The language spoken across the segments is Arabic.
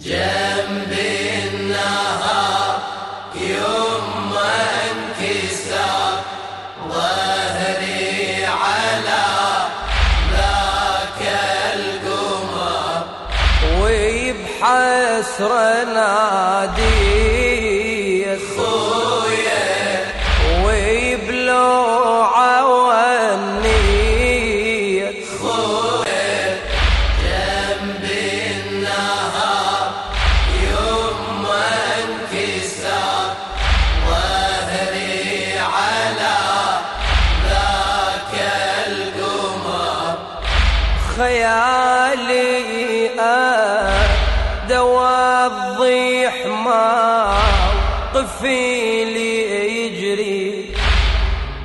جنب النهار يوم ما انكسر ظهري على ذاك القمر وبحسرة نادي قفيلي يجري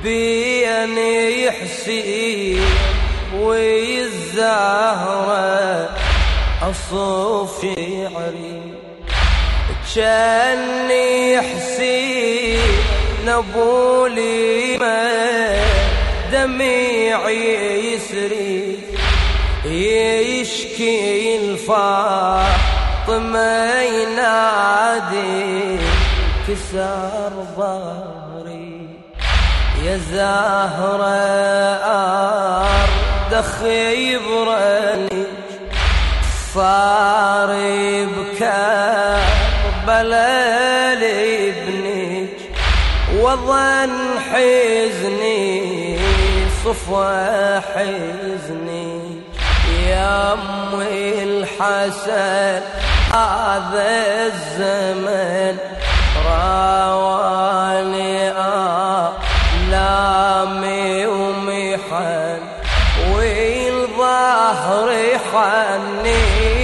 بين يحسي ويزهره أصوف شعري كأني حسين ابولي ما دميعي يسري. يشكي الفاطمة ينادي. كسر ظهري يا زهرة أرض خيبرني صار بكربلاء لابنك وظن حزني صفى حزني. يا أمي الحسن هذا الزمن راواني آلامي ومحن والظهر حنيت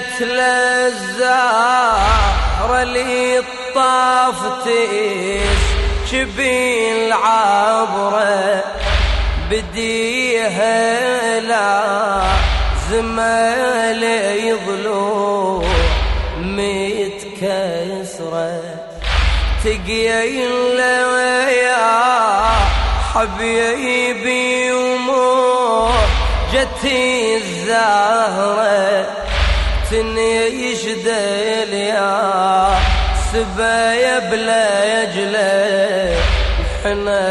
اجت للزهرة اللي طافتش شبي العبرة بديها لا زمال يضلو متكسرة تقيل يا حبيبي ومور جتي الزهرة. تنيش دل يا سبايا بلا يجلى حنا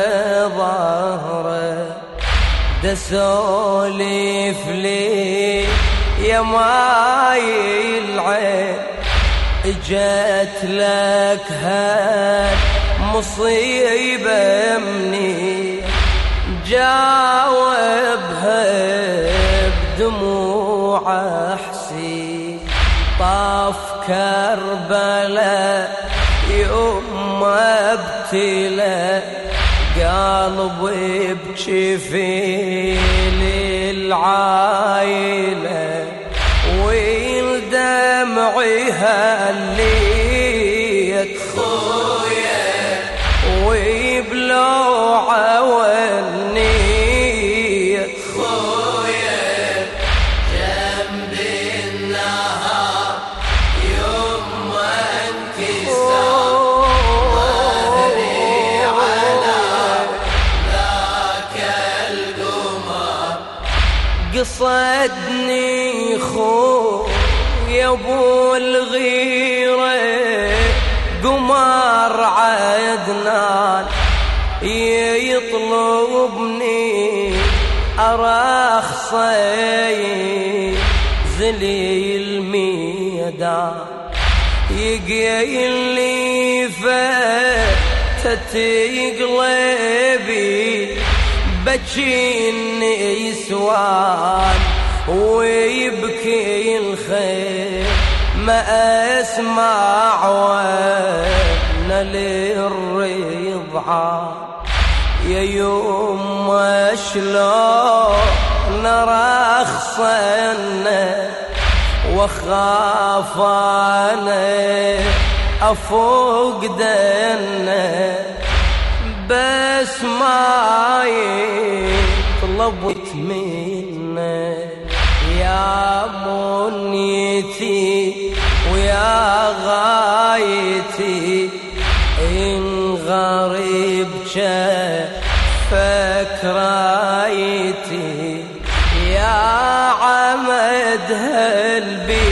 ظهره دسوليف لي يا ماي العين إجت لك هاد مصيبة مني. جاوبها ابتلى قلبي بجفيل العايلة والدمعي هليت قصدني خو يا ابو الغيرة قمر عدنان يطلبني أرخصي زلي الميدان يقيل لي فتتي قلبي بجي النسوان ويبكي الخير ما أسمع وأنا للرضعان يا يوم شلون رخصنا واخاف أنا أفوق دنا بس ما طلبت منه. يا منيتي ويا غايتي إن غريب فكرايتي يا عمد هالبيت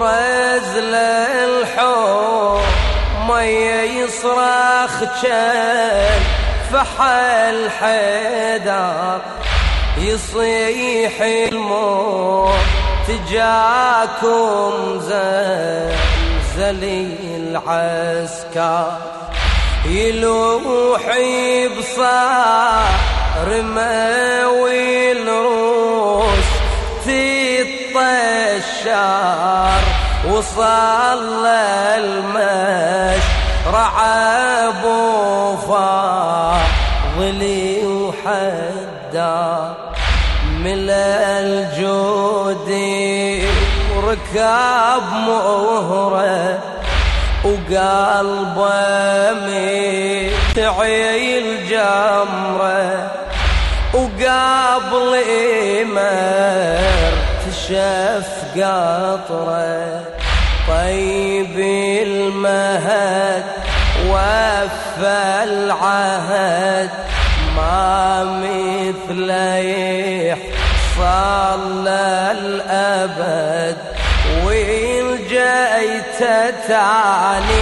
برز للحوم مية يصرخ جل فحل حيدر يصيح الموت تجاكم زلزلي العسكر يلوحي بصار مأوي تطشار وصل المش رعب فاضلي وحدار من الجودي وركاب مهرة وقلبه متعي الجمرة وقبل ما تشف قطرة. طيب المهد وفى العهد ما مثله يحصل الأبد وين جيت تعني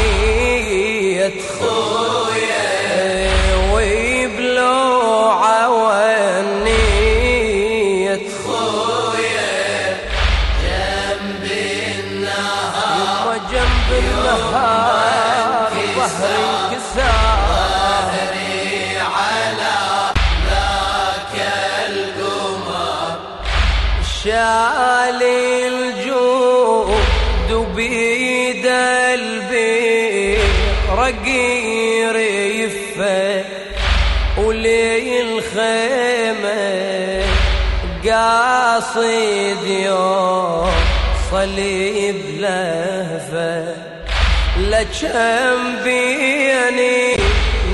شالي الجود بيد البي رقير يفه ولي الخيمة قاصد يوم صليب لهفة. لكم بيني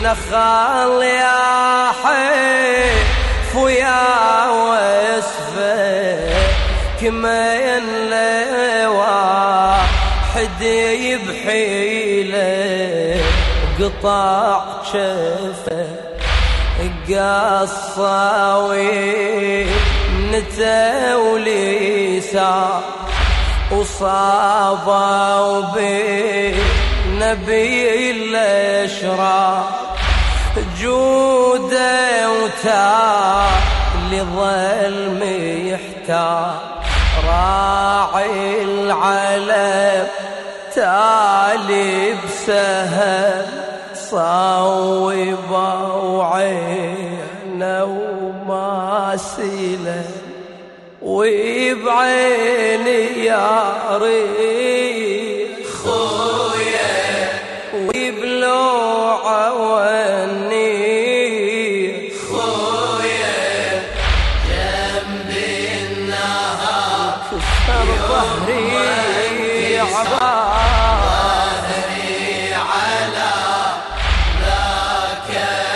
نخال يا حيف ويا وسفه كما ينلي واحد يبحيله قطع شفه قصاوي نتا وليسا وصابوا بنبي الاشرار جودة وتا لظل محتار راعي العلم تالي بسهم صوبه وعينه وماسله وبعيني يا ريت على ذاك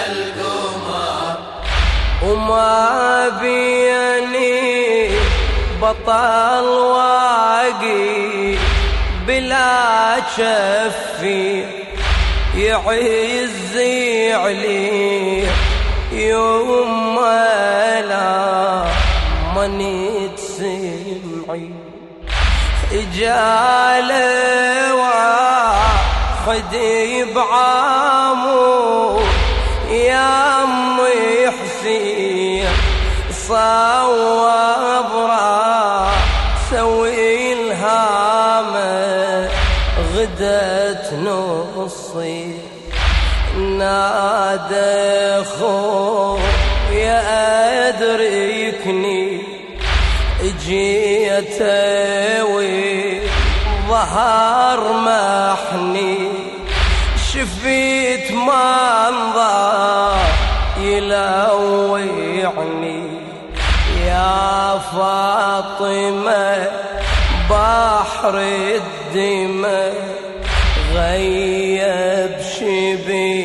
القمر وما بطل واقي بلا شفي يعز علي يوم لا مني تسمعي اجاله واحد بعامو يا أمي حسين صوب سوي الهامة غدت نصي. نادى خو يا أدركني يتوي ظهر محني شفيت منظر يلوعني. يا فاطمة بحر الدماء غيب شبي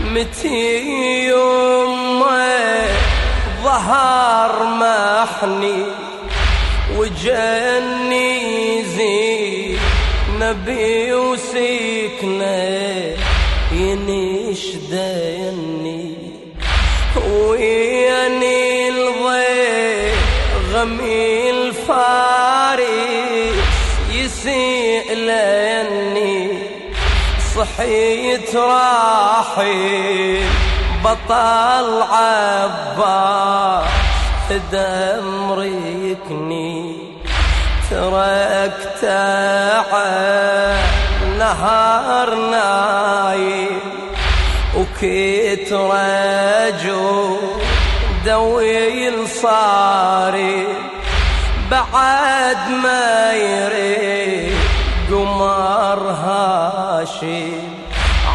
متي يمه ظهر محني وجني زين نبي وسكنه ينشدني وياني الضيق غمي الفارس يسئلني صحيت راحي بطل عباس دم ريكني تركت نهار نايم وكيت رجو دوي الصاري بعد ما يريد هاشم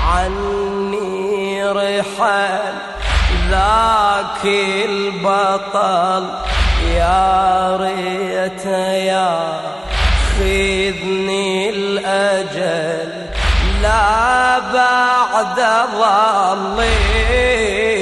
عني رحل ذاك البطل. يا ريت يا خذني الأجل. لا بعد ظلي.